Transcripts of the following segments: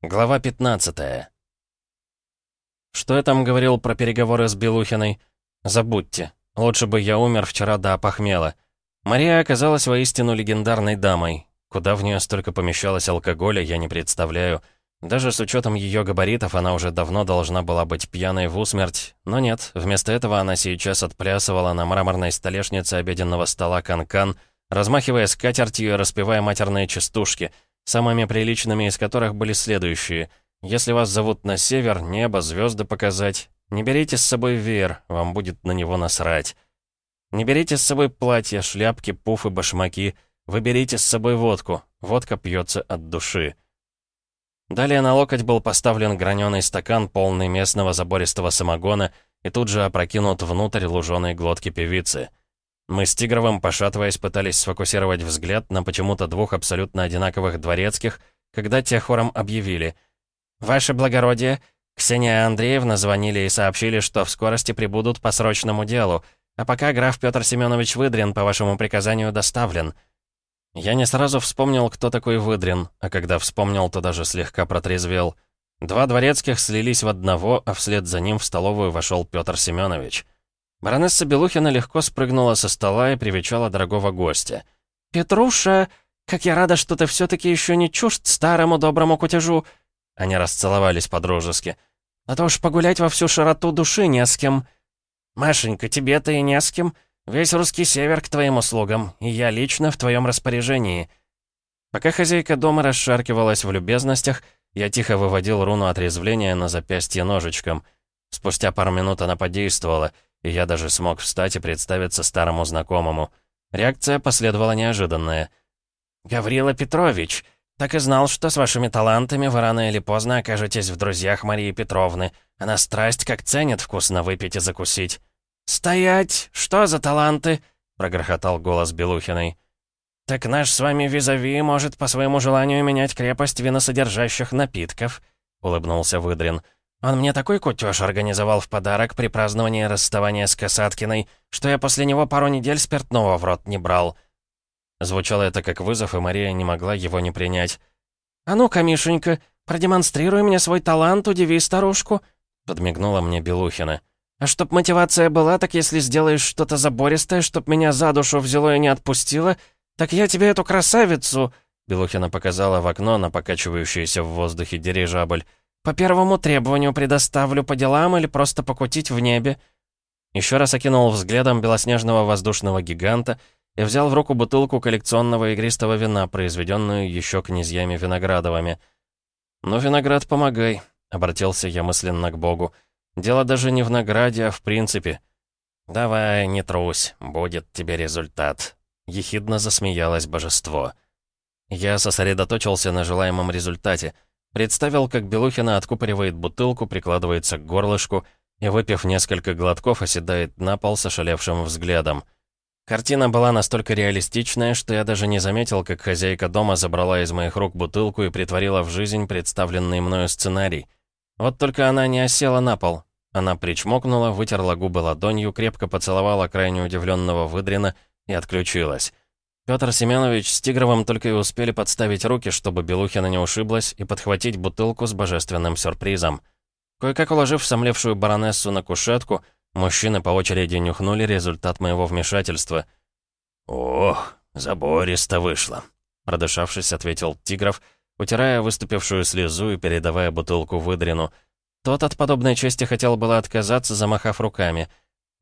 Глава 15 Что я там говорил про переговоры с Белухиной? Забудьте. Лучше бы я умер вчера до опохмела. Мария оказалась воистину легендарной дамой. Куда в нее столько помещалось алкоголя, я не представляю. Даже с учетом ее габаритов она уже давно должна была быть пьяной в усмерть. Но нет, вместо этого она сейчас отплясывала на мраморной столешнице обеденного стола канкан, -кан, размахивая скатертью и распевая матерные частушки — самыми приличными из которых были следующие. «Если вас зовут на север, небо, звезды показать. Не берите с собой веер, вам будет на него насрать. Не берите с собой платья, шляпки, пуфы, башмаки. Вы берите с собой водку. Водка пьется от души». Далее на локоть был поставлен граненый стакан, полный местного забористого самогона, и тут же опрокинут внутрь луженой глотки певицы. Мы с Тигровым, пошатываясь, пытались сфокусировать взгляд на почему-то двух абсолютно одинаковых дворецких, когда те хором объявили. «Ваше благородие, Ксения Андреевна звонили и сообщили, что в скорости прибудут по срочному делу, а пока граф Петр Семенович Выдрин по вашему приказанию доставлен». Я не сразу вспомнил, кто такой Выдрин, а когда вспомнил, то даже слегка протрезвел. Два дворецких слились в одного, а вслед за ним в столовую вошел Петр Семенович. Баронесса Белухина легко спрыгнула со стола и привечала дорогого гостя. «Петруша, как я рада, что ты все-таки еще не чужд старому доброму кутежу!» Они расцеловались по-дружески. «А то уж погулять во всю широту души не с кем!» «Машенька, тебе-то и не с кем. Весь русский север к твоим услугам, и я лично в твоем распоряжении». Пока хозяйка дома расшаркивалась в любезностях, я тихо выводил руну отрезвления на запястье ножичком. Спустя пару минут она подействовала — и я даже смог встать и представиться старому знакомому. Реакция последовала неожиданная. «Гаврила Петрович, так и знал, что с вашими талантами вы рано или поздно окажетесь в друзьях Марии Петровны. Она страсть как ценит вкусно выпить и закусить». «Стоять! Что за таланты?» — прогрохотал голос Белухиной. «Так наш с вами визави может по своему желанию менять крепость виносодержащих напитков», — улыбнулся Выдрин. Он мне такой кутеж организовал в подарок при праздновании расставания с Касаткиной, что я после него пару недель спиртного в рот не брал». Звучало это как вызов, и Мария не могла его не принять. «А ну-ка, Мишенька, продемонстрируй мне свой талант, удиви старушку», — подмигнула мне Белухина. «А чтоб мотивация была, так если сделаешь что-то забористое, чтоб меня за душу взяло и не отпустило, так я тебе эту красавицу...» Белухина показала в окно на покачивающийся в воздухе дирижабль. «По первому требованию предоставлю по делам или просто покутить в небе». Еще раз окинул взглядом белоснежного воздушного гиганта и взял в руку бутылку коллекционного игристого вина, произведенную еще князьями Виноградовыми. «Ну, Виноград, помогай», — обратился я мысленно к Богу. «Дело даже не в награде, а в принципе». «Давай, не трусь, будет тебе результат», — ехидно засмеялось божество. Я сосредоточился на желаемом результате — Представил, как Белухина откупоривает бутылку, прикладывается к горлышку и, выпив несколько глотков, оседает на пол с ошалевшим взглядом. Картина была настолько реалистичная, что я даже не заметил, как хозяйка дома забрала из моих рук бутылку и притворила в жизнь представленный мною сценарий. Вот только она не осела на пол. Она причмокнула, вытерла губы ладонью, крепко поцеловала крайне удивленного выдрина и отключилась. Петр Семенович с Тигровым только и успели подставить руки, чтобы Белухина не ушиблась, и подхватить бутылку с божественным сюрпризом. Кое-как уложив сомлевшую баронессу на кушетку, мужчины по очереди нюхнули результат моего вмешательства. «Ох, забористо вышло», — продышавшись, ответил Тигров, утирая выступившую слезу и передавая бутылку выдрину. Тот от подобной чести хотел было отказаться, замахав руками.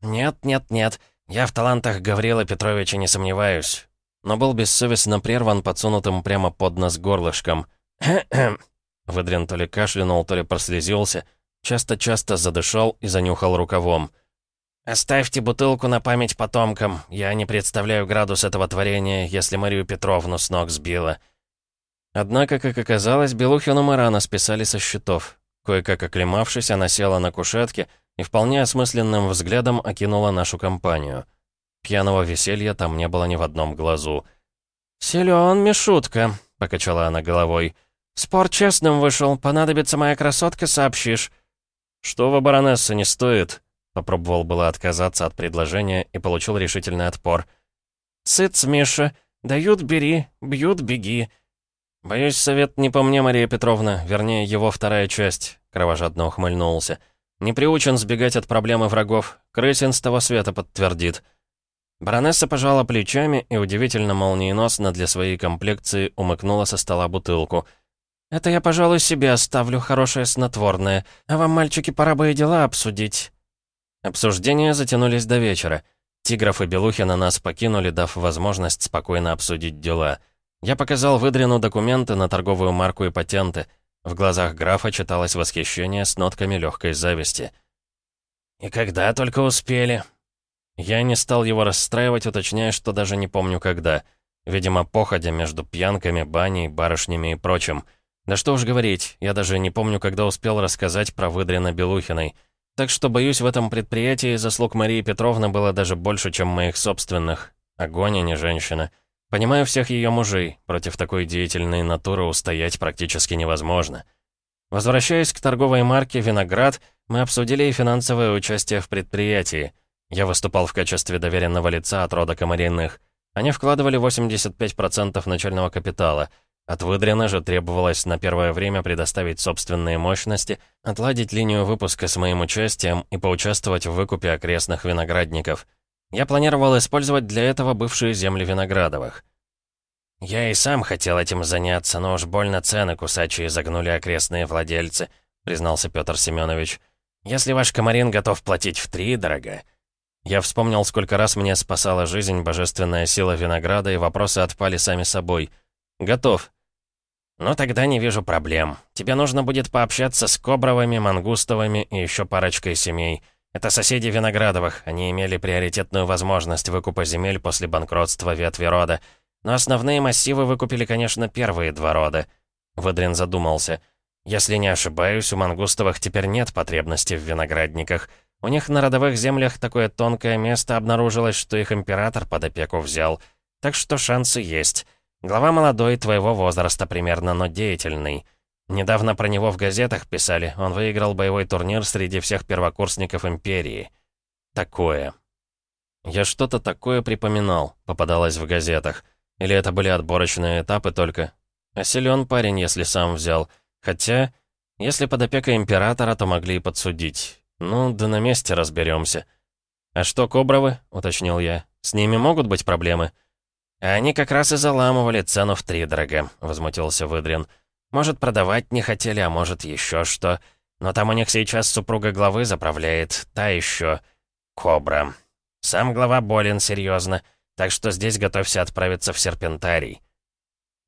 «Нет, нет, нет, я в талантах Гаврила Петровича не сомневаюсь но был бессовестно прерван подсунутым прямо под нос горлышком. Выдрин то ли кашлянул, то ли прослезился, часто-часто задышал и занюхал рукавом. «Оставьте бутылку на память потомкам. Я не представляю градус этого творения, если Марию Петровну с ног сбила». Однако, как оказалось, Белухину мы рано списали со счетов. Кое-как оклемавшись, она села на кушетке и вполне осмысленным взглядом окинула нашу компанию — Пьяного веселья там не было ни в одном глазу. «Силён, Мишутка», — покачала она головой. «Спор честным вышел. Понадобится моя красотка, сообщишь». «Что вы, баронесса, не стоит?» Попробовал было отказаться от предложения и получил решительный отпор. «Цыц, Миша. Дают — бери, бьют — беги». «Боюсь, совет не по мне, Мария Петровна, вернее, его вторая часть», — кровожадно ухмыльнулся. «Не приучен сбегать от проблемы врагов. Крысин с того света подтвердит». Баронесса пожала плечами и удивительно молниеносно для своей комплекции умыкнула со стола бутылку. «Это я, пожалуй, себе оставлю, хорошее снотворное. А вам, мальчики, пора бы и дела обсудить». Обсуждения затянулись до вечера. Тигров и Белухина нас покинули, дав возможность спокойно обсудить дела. Я показал выдрину документы на торговую марку и патенты. В глазах графа читалось восхищение с нотками легкой зависти. «И когда только успели?» Я не стал его расстраивать, уточняя, что даже не помню когда. Видимо, походя между пьянками, баней, барышнями и прочим. Да что уж говорить, я даже не помню, когда успел рассказать про выдрина Белухиной. Так что, боюсь, в этом предприятии заслуг Марии Петровны было даже больше, чем моих собственных. Огонь, а не женщина. Понимаю всех ее мужей. Против такой деятельной натуры устоять практически невозможно. Возвращаясь к торговой марке «Виноград», мы обсудили и финансовое участие в предприятии — я выступал в качестве доверенного лица от рода Комариных. Они вкладывали 85% начального капитала. От Выдрина же требовалось на первое время предоставить собственные мощности, отладить линию выпуска с моим участием и поучаствовать в выкупе окрестных виноградников. Я планировал использовать для этого бывшие земли Виноградовых. «Я и сам хотел этим заняться, но уж больно цены кусачие загнули окрестные владельцы», признался Петр Семенович. «Если ваш комарин готов платить в три, дорога, я вспомнил, сколько раз мне спасала жизнь божественная сила винограда, и вопросы отпали сами собой. «Готов». «Ну тогда не вижу проблем. Тебе нужно будет пообщаться с Кобровыми, Мангустовыми и еще парочкой семей. Это соседи Виноградовых, они имели приоритетную возможность выкупа земель после банкротства ветви рода. Но основные массивы выкупили, конечно, первые два рода». Выдрин задумался. «Если не ошибаюсь, у Мангустовых теперь нет потребности в виноградниках». У них на родовых землях такое тонкое место обнаружилось, что их император под опеку взял. Так что шансы есть. Глава молодой, твоего возраста примерно, но деятельный. Недавно про него в газетах писали, он выиграл боевой турнир среди всех первокурсников Империи. Такое. Я что-то такое припоминал, попадалось в газетах. Или это были отборочные этапы только. А силен парень, если сам взял. Хотя, если под опекой Императора, то могли и подсудить. «Ну, да на месте разберемся. «А что, Кобровы?» — уточнил я. «С ними могут быть проблемы?» «А они как раз и заламывали цену в три дорога», — возмутился Выдрин. «Может, продавать не хотели, а может, еще что. Но там у них сейчас супруга главы заправляет, та еще Кобра. Сам глава болен серьезно, так что здесь готовься отправиться в Серпентарий».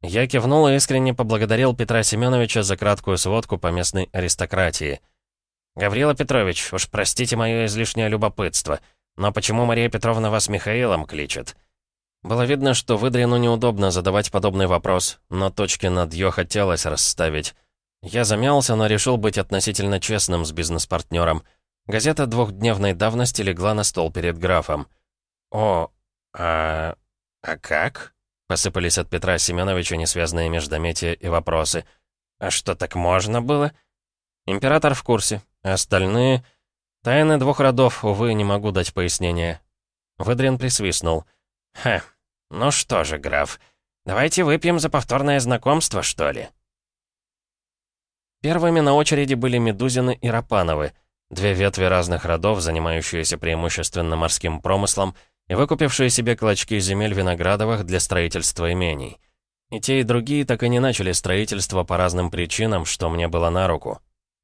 Я кивнул и искренне поблагодарил Петра Семеновича за краткую сводку по местной аристократии — «Гаврила Петрович, уж простите мое излишнее любопытство, но почему Мария Петровна вас Михаилом кличет?» Было видно, что Выдрину неудобно задавать подобный вопрос, но точки над «ё» хотелось расставить. Я замялся, но решил быть относительно честным с бизнес-партнером. Газета двухдневной давности легла на стол перед графом. «О, а... а как?» Посыпались от Петра Семеновича несвязные междометия и вопросы. «А что, так можно было?» «Император в курсе. Остальные... Тайны двух родов, увы, не могу дать пояснения. Выдрин присвистнул. «Ха, ну что же, граф, давайте выпьем за повторное знакомство, что ли?» Первыми на очереди были Медузины и Рапановы, две ветви разных родов, занимающиеся преимущественно морским промыслом и выкупившие себе клочки земель Виноградовых для строительства имений. И те, и другие так и не начали строительство по разным причинам, что мне было на руку.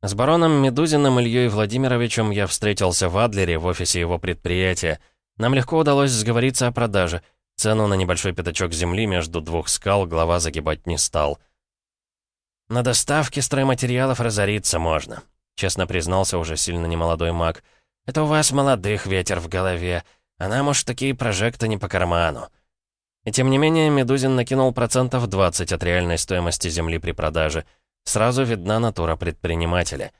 С бароном Медузиным Ильей Владимировичем я встретился в Адлере, в офисе его предприятия. Нам легко удалось сговориться о продаже. Цену на небольшой пятачок земли между двух скал глава загибать не стал. «На доставке стройматериалов разориться можно», — честно признался уже сильно немолодой маг. «Это у вас молодых ветер в голове, а нам уж такие прожекты не по карману». И тем не менее Медузин накинул процентов 20 от реальной стоимости земли при продаже — Сразу видна натура предпринимателя.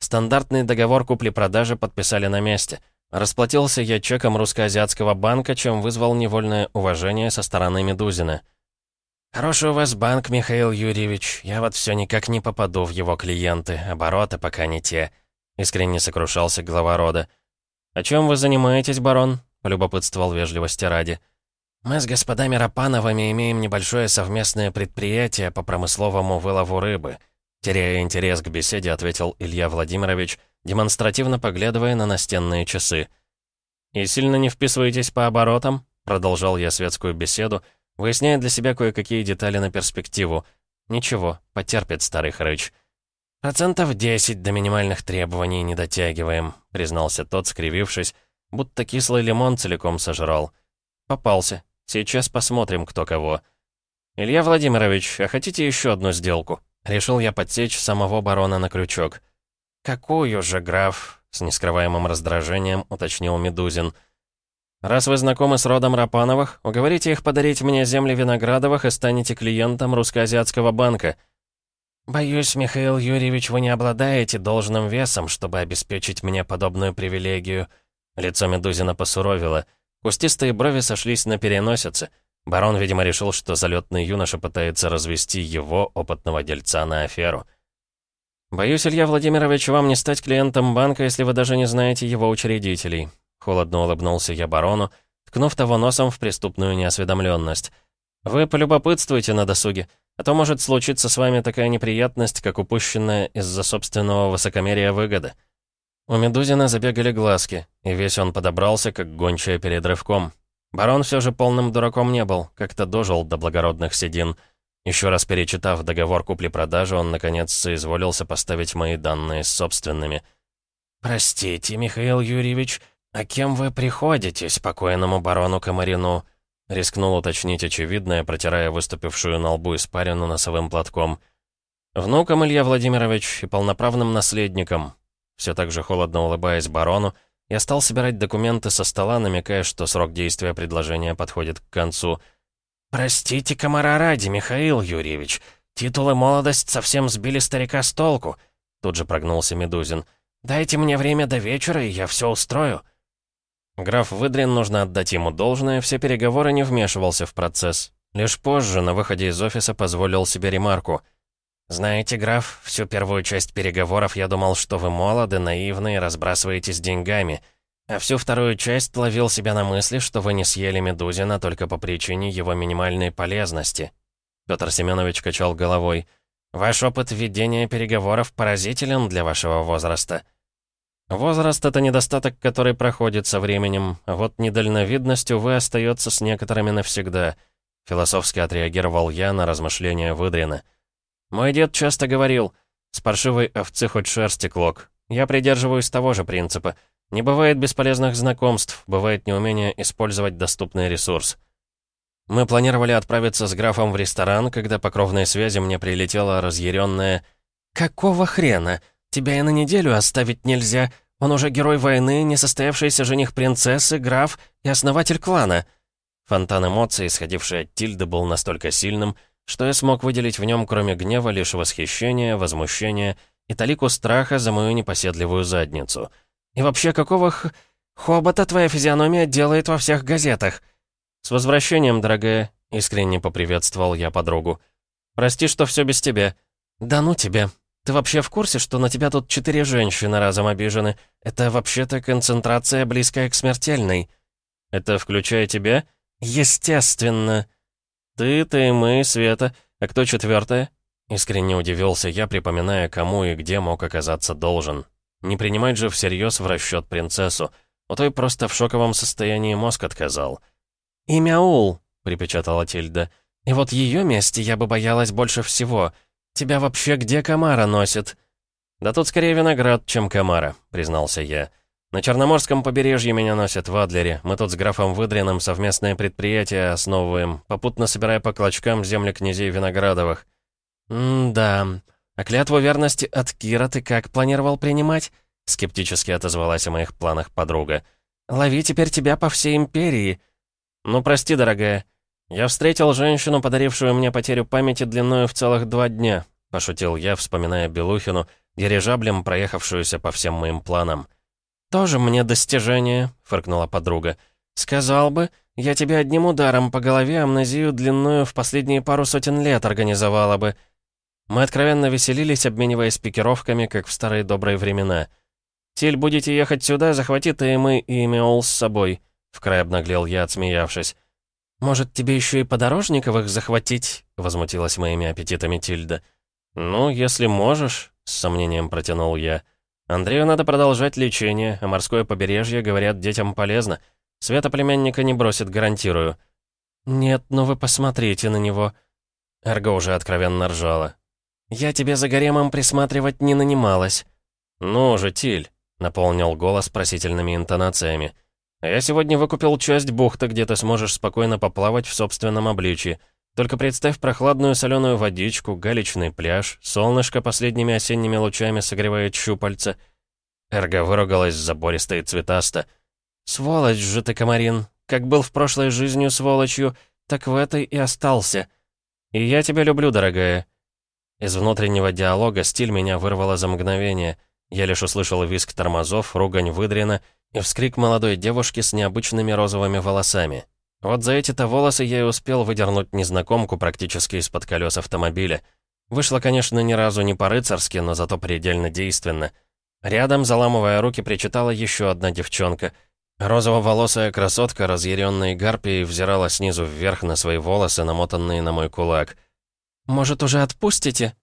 Стандартный договор купли-продажи подписали на месте. Расплатился я чеком русско-азиатского банка, чем вызвал невольное уважение со стороны Медузина. «Хороший у вас банк, Михаил Юрьевич. Я вот все никак не попаду в его клиенты. Обороты пока не те», — искренне сокрушался глава рода. «О чем вы занимаетесь, барон?» — полюбопытствовал вежливости ради. «Мы с господами Рапановыми имеем небольшое совместное предприятие по промысловому вылову рыбы», теряя интерес к беседе, ответил Илья Владимирович, демонстративно поглядывая на настенные часы. «И сильно не вписываетесь по оборотам?» Продолжал я светскую беседу, выясняя для себя кое-какие детали на перспективу. «Ничего, потерпит старый хрыч». «Процентов 10 до минимальных требований не дотягиваем», признался тот, скривившись, будто кислый лимон целиком сожрал. «Попался. Сейчас посмотрим, кто кого». «Илья Владимирович, а хотите еще одну сделку?» Решил я подсечь самого барона на крючок. «Какую же, граф?» — с нескрываемым раздражением уточнил Медузин. «Раз вы знакомы с родом Рапановых, уговорите их подарить мне земли Виноградовых и станете клиентом Русско-Азиатского банка». «Боюсь, Михаил Юрьевич, вы не обладаете должным весом, чтобы обеспечить мне подобную привилегию». Лицо Медузина посуровило. Кустистые брови сошлись на переносице. Барон, видимо, решил, что залетный юноша пытается развести его, опытного дельца, на аферу. «Боюсь, Илья Владимирович, вам не стать клиентом банка, если вы даже не знаете его учредителей». Холодно улыбнулся я барону, ткнув того носом в преступную неосведомленность. «Вы полюбопытствуйте на досуге, а то может случиться с вами такая неприятность, как упущенная из-за собственного высокомерия выгода». У Медузина забегали глазки, и весь он подобрался, как гончая перед рывком. Барон все же полным дураком не был, как-то дожил до благородных седин — еще раз перечитав договор купли-продажи, он, наконец, соизволился поставить мои данные собственными. «Простите, Михаил Юрьевич, а кем вы приходите покойному барону Комарину?» Рискнул уточнить очевидное, протирая выступившую на лбу испарину носовым платком. «Внуком Илья Владимирович и полноправным наследником». Все так же холодно улыбаясь барону, я стал собирать документы со стола, намекая, что срок действия предложения подходит к концу — «Простите, комара ради, Михаил Юрьевич. Титул и молодость совсем сбили старика с толку», — тут же прогнулся Медузин. «Дайте мне время до вечера, и я все устрою». Граф Выдрин, нужно отдать ему должное, все переговоры не вмешивался в процесс. Лишь позже, на выходе из офиса, позволил себе ремарку. «Знаете, граф, всю первую часть переговоров я думал, что вы молоды, наивны и разбрасываетесь деньгами». А всю вторую часть ловил себя на мысли, что вы не съели Медузина только по причине его минимальной полезности. Петр Семенович качал головой. «Ваш опыт ведения переговоров поразителен для вашего возраста». «Возраст — это недостаток, который проходит со временем, вот недальновидность, увы, остается с некоторыми навсегда», — философски отреагировал я на размышления Выдрина. «Мой дед часто говорил, с паршивой овцы хоть шерсти клок. Я придерживаюсь того же принципа — не бывает бесполезных знакомств, бывает неумение использовать доступный ресурс. Мы планировали отправиться с графом в ресторан, когда по кровной связи мне прилетела разъяренная «Какого хрена? Тебя и на неделю оставить нельзя. Он уже герой войны, несостоявшийся жених принцессы, граф и основатель клана». Фонтан эмоций, исходивший от Тильды, был настолько сильным, что я смог выделить в нем, кроме гнева, лишь восхищение, возмущение и талику страха за мою непоседливую задницу — и вообще, какого х... хобота твоя физиономия делает во всех газетах?» «С возвращением, дорогая», — искренне поприветствовал я подругу. «Прости, что все без тебя». «Да ну тебя. Ты вообще в курсе, что на тебя тут четыре женщины разом обижены? Это вообще-то концентрация, близкая к смертельной». «Это включая тебя?» «Естественно». «Ты, ты, мы, Света. А кто четвертая?» Искренне удивился я, припоминая, кому и где мог оказаться должен. Не принимать же всерьез в расчет принцессу. У той просто в шоковом состоянии мозг отказал. «Имя Ул», — припечатала Тильда. «И вот ее месте я бы боялась больше всего. Тебя вообще где комара носит?» «Да тут скорее виноград, чем комара», — признался я. «На Черноморском побережье меня носят в Адлере. Мы тут с графом Выдриным совместное предприятие основываем, попутно собирая по клочкам земли князей Виноградовых». «М-да», «А клятву верности от Кира ты как планировал принимать?» Скептически отозвалась о моих планах подруга. «Лови теперь тебя по всей империи». «Ну, прости, дорогая. Я встретил женщину, подарившую мне потерю памяти длиною в целых два дня», пошутил я, вспоминая Белухину, дирижаблем, проехавшуюся по всем моим планам. «Тоже мне достижение», — фыркнула подруга. «Сказал бы, я тебе одним ударом по голове амнезию длинную в последние пару сотен лет организовала бы». Мы откровенно веселились, обмениваясь пикировками, как в старые добрые времена. «Тиль, будете ехать сюда, захвати ты и мы и Меол с собой», — вкрай обнаглел я, отсмеявшись. «Может, тебе еще и подорожниковых захватить?» — возмутилась моими аппетитами Тильда. «Ну, если можешь», — с сомнением протянул я. «Андрею надо продолжать лечение, а морское побережье, говорят, детям полезно. Света племянника не бросит, гарантирую». «Нет, ну вы посмотрите на него». Эрго уже откровенно ржала. «Я тебе за гаремом присматривать не нанималась». «Ну же, Тиль», — наполнил голос просительными интонациями. «Я сегодня выкупил часть бухты, где ты сможешь спокойно поплавать в собственном обличье. Только представь прохладную соленую водичку, галечный пляж, солнышко последними осенними лучами согревает щупальца». Эрго выругалась забористо и цветасто. «Сволочь же ты, Комарин! Как был в прошлой жизни сволочью, так в этой и остался. И я тебя люблю, дорогая». Из внутреннего диалога стиль меня вырвало за мгновение. Я лишь услышал визг тормозов, ругань выдрена — и вскрик молодой девушки с необычными розовыми волосами. Вот за эти-то волосы я и успел выдернуть незнакомку практически из-под колес автомобиля. Вышло, конечно, ни разу не по-рыцарски, но зато предельно действенно. Рядом, заламывая руки, причитала еще одна девчонка. Розово-волосая красотка, разъяренной гарпией, взирала снизу вверх на свои волосы, намотанные на мой кулак. «Может, уже отпустите?»